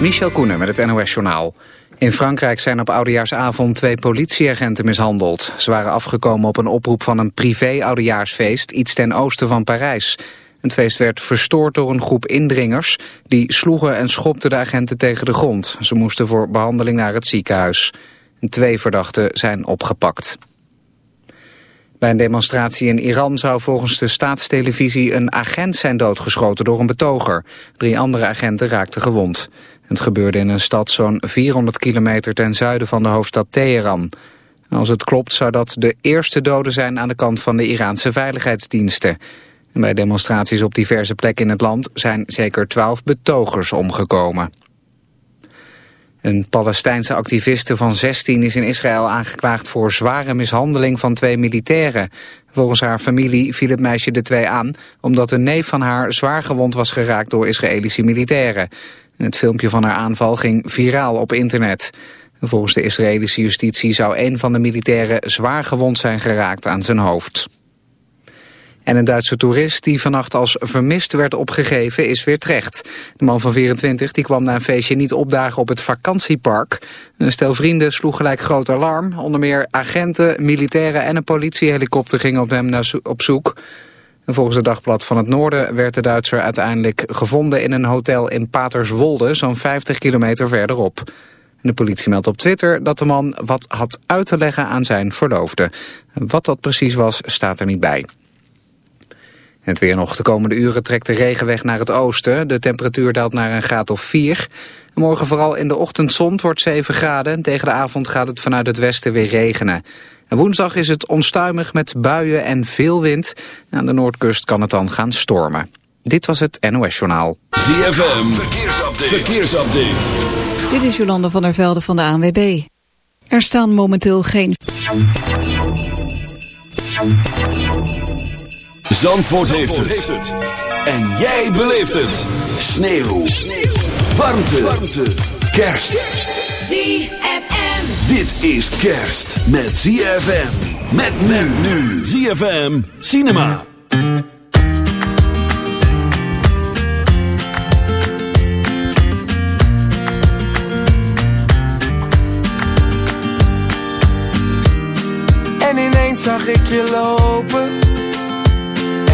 Michel Koenen met het NOS-journaal. In Frankrijk zijn op oudejaarsavond twee politieagenten mishandeld. Ze waren afgekomen op een oproep van een privé-oudejaarsfeest... iets ten oosten van Parijs. Het feest werd verstoord door een groep indringers... die sloegen en schopten de agenten tegen de grond. Ze moesten voor behandeling naar het ziekenhuis. Twee verdachten zijn opgepakt. Bij een demonstratie in Iran zou volgens de staatstelevisie een agent zijn doodgeschoten door een betoger. Drie andere agenten raakten gewond. Het gebeurde in een stad zo'n 400 kilometer ten zuiden van de hoofdstad Teheran. Als het klopt zou dat de eerste doden zijn aan de kant van de Iraanse veiligheidsdiensten. bij demonstraties op diverse plekken in het land zijn zeker twaalf betogers omgekomen. Een Palestijnse activiste van 16 is in Israël aangeklaagd voor zware mishandeling van twee militairen. Volgens haar familie viel het meisje de twee aan omdat een neef van haar zwaar gewond was geraakt door Israëlische militairen. Het filmpje van haar aanval ging viraal op internet. Volgens de Israëlische justitie zou een van de militairen zwaar gewond zijn geraakt aan zijn hoofd. En een Duitse toerist die vannacht als vermist werd opgegeven is weer terecht. De man van 24 die kwam na een feestje niet opdagen op het vakantiepark. Een stel vrienden sloeg gelijk groot alarm. Onder meer agenten, militairen en een politiehelikopter gingen op hem op zoek. En volgens het Dagblad van het Noorden werd de Duitser uiteindelijk gevonden in een hotel in Paterswolde, zo'n 50 kilometer verderop. De politie meldt op Twitter dat de man wat had uit te leggen aan zijn verloofde. Wat dat precies was, staat er niet bij. Het weer nog de komende uren trekt de regen weg naar het oosten. De temperatuur daalt naar een graad of 4. Morgen vooral in de ochtendzon wordt 7 graden. Tegen de avond gaat het vanuit het westen weer regenen. En woensdag is het onstuimig met buien en veel wind. Aan de noordkust kan het dan gaan stormen. Dit was het NOS Journaal. ZFM, verkeersupdate. verkeersupdate. Dit is Jolanda van der Velde van de ANWB. Er staan momenteel geen... Zandvoort, heeft, het. En jij beleeft het. Sneeuw. Sneeuw. Warmte. Warmte. Kerst. ZFM. Dit is kerst met ZFM. Met men nu. ZFM Cinema. En ineens zag ik je lopen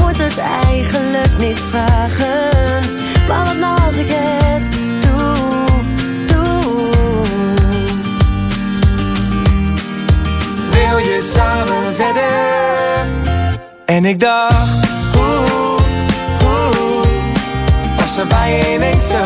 moet het eigenlijk niet vragen. Maar wat nou als ik het doe, doe? Wil je samen verder? En ik dacht Oeh, oeh Was er bij je ineens zo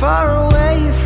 far away from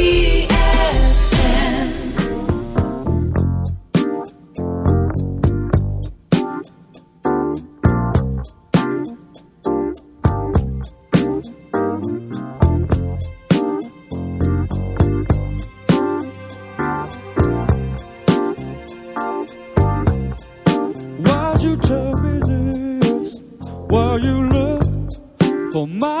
For my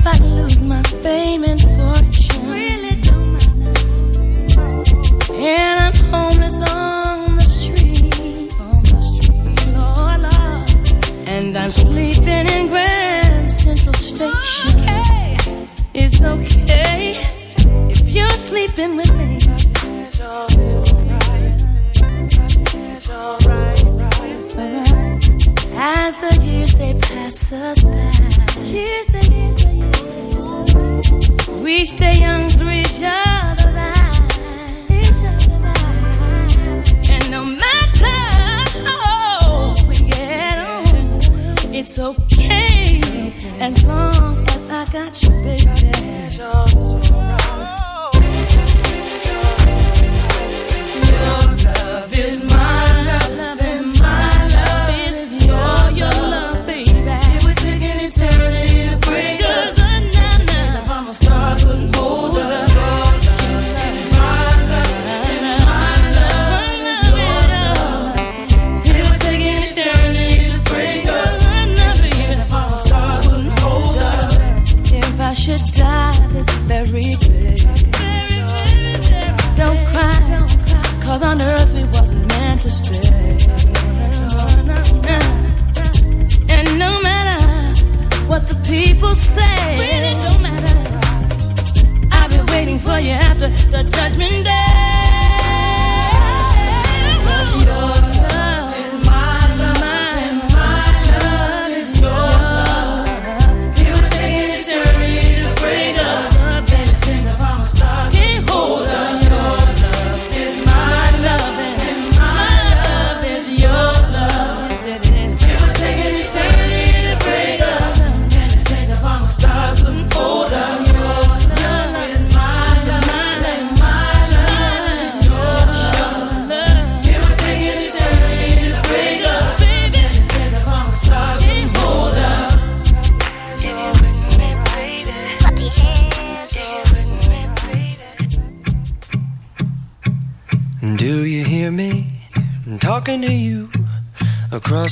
if I lose my fame and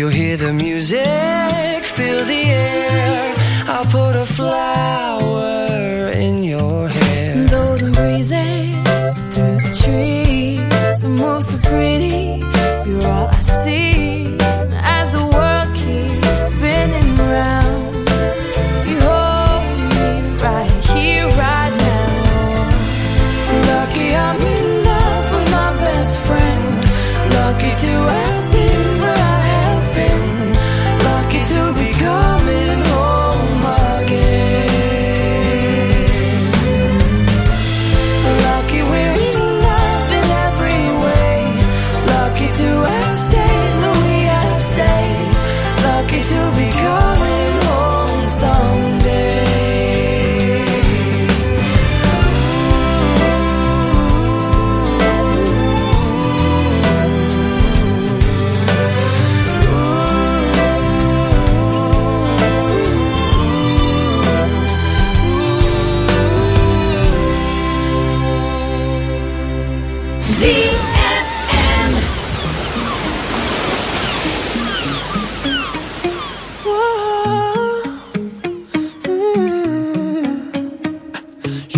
You'll hear the music, feel the air. I'll put a flower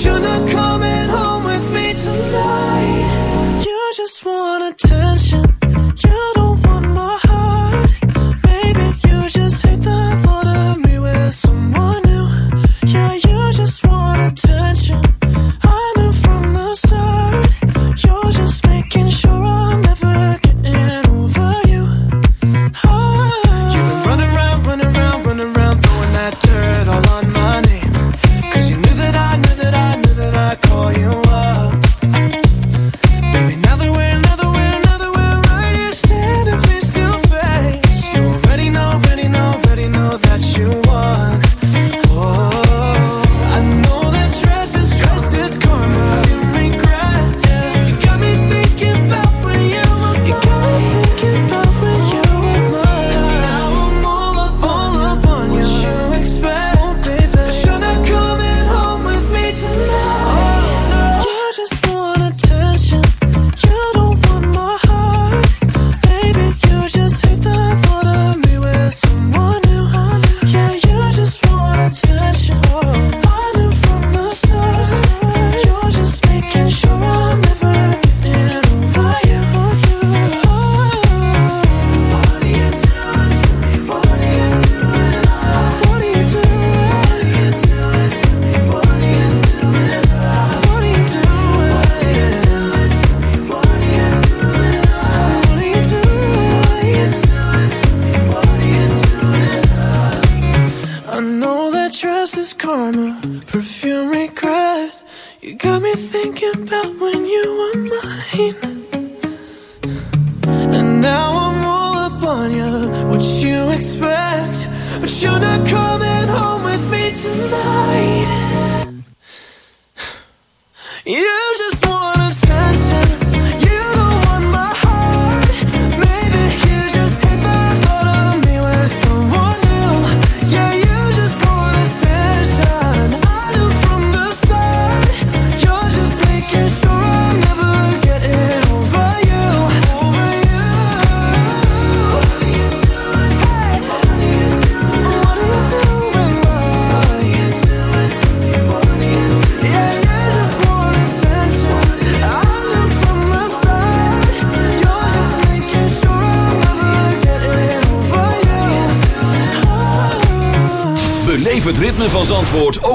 should've come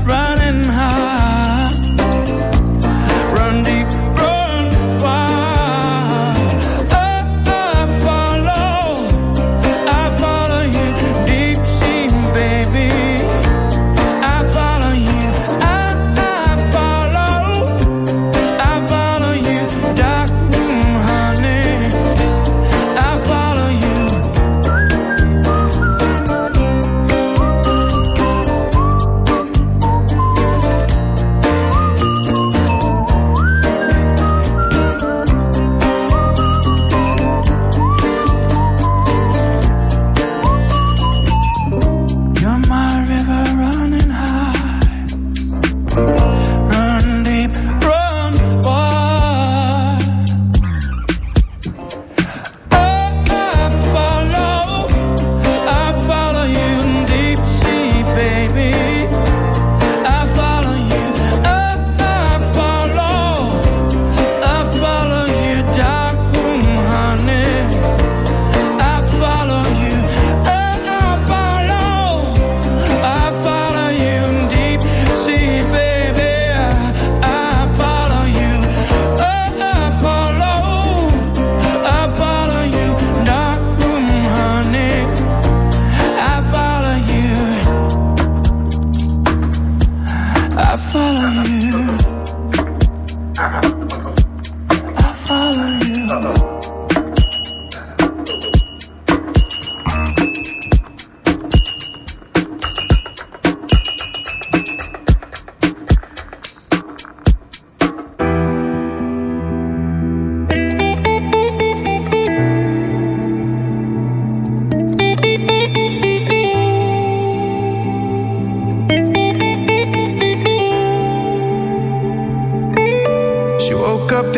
right.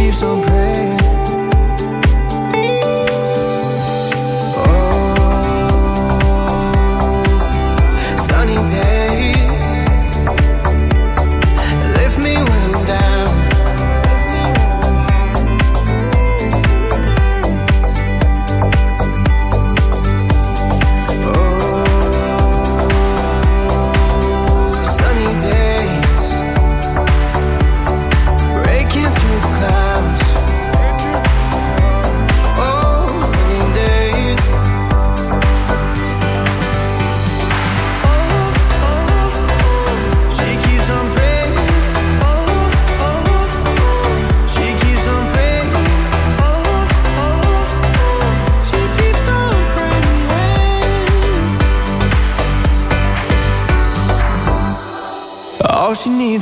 keeps on praying.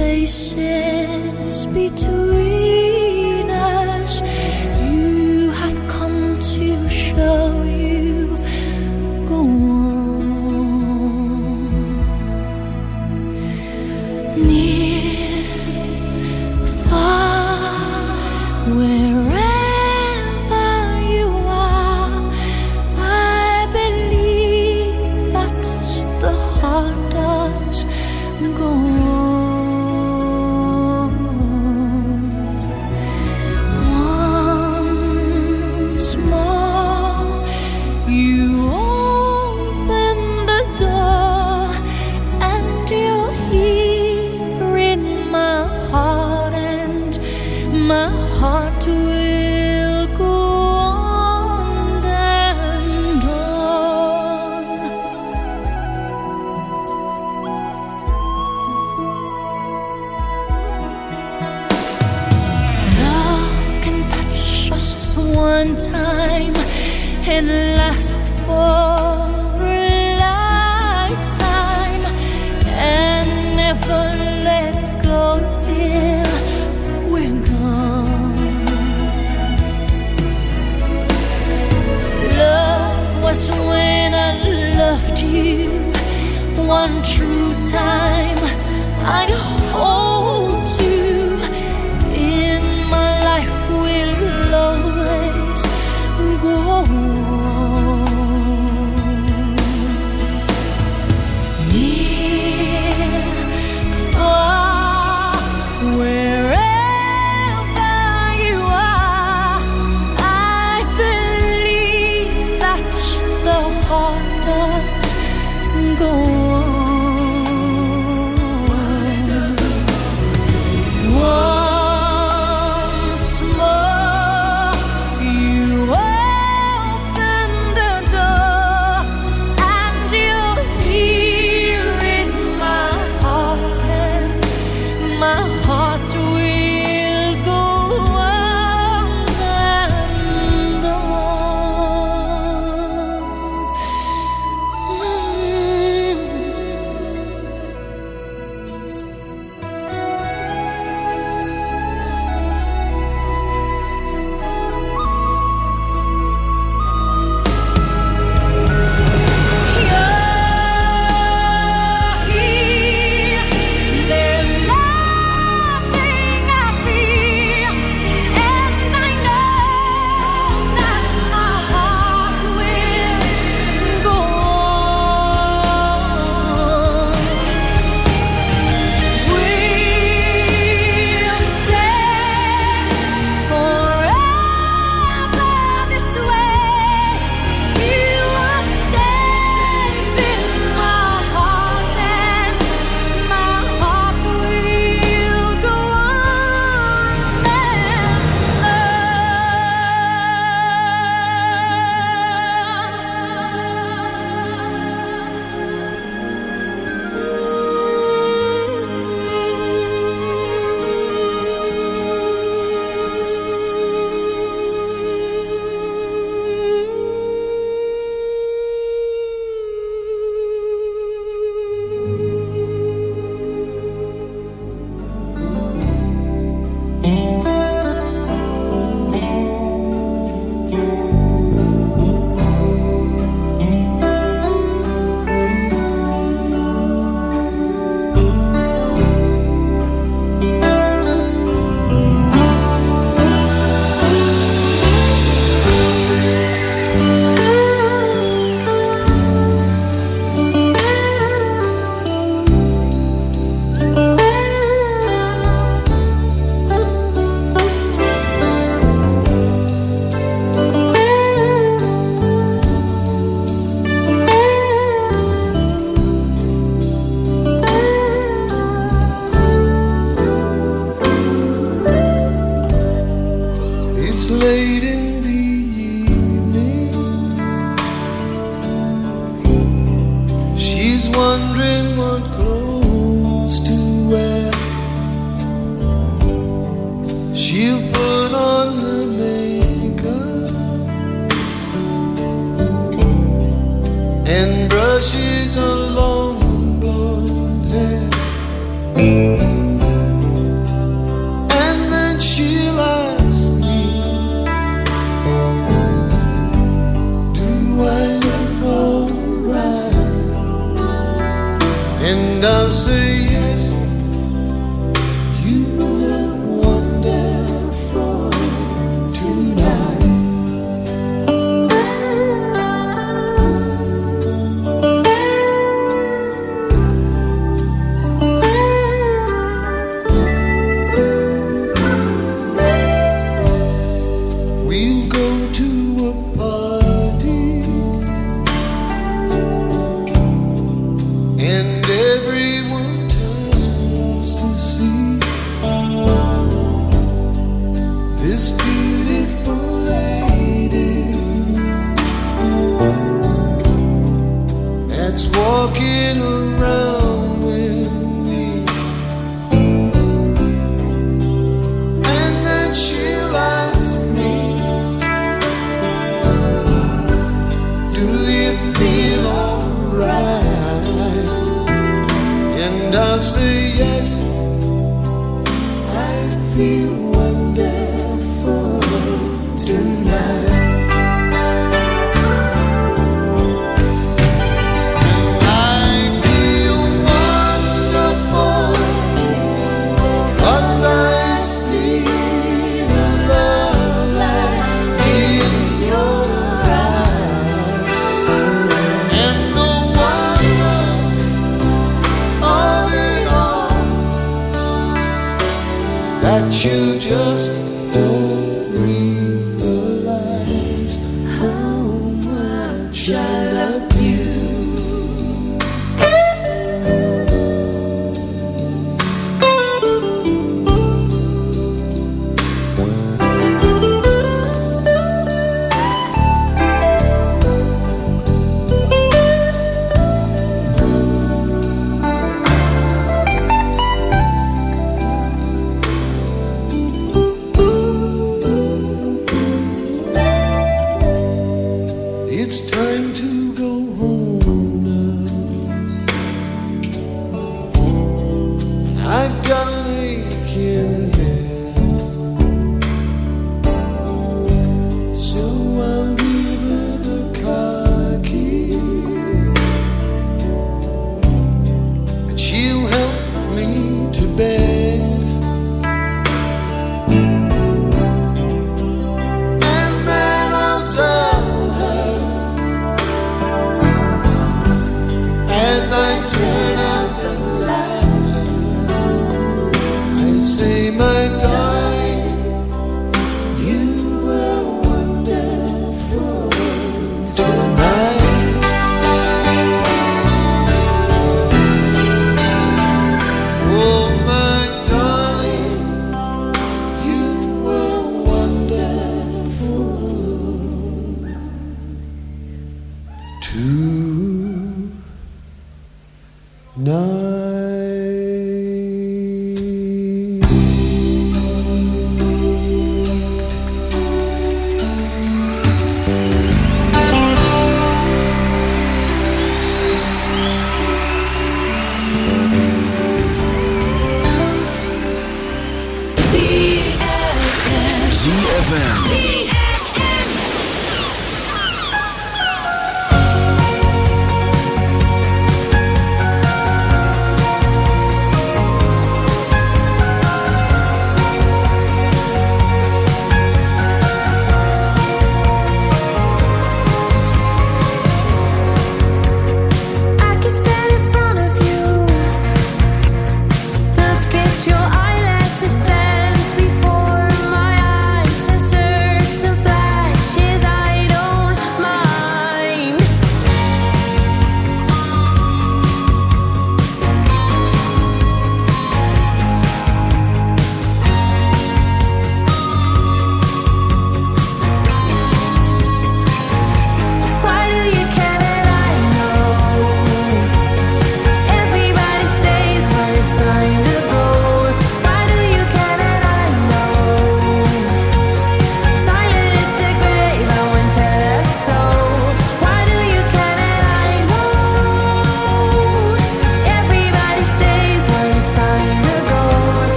Spaces between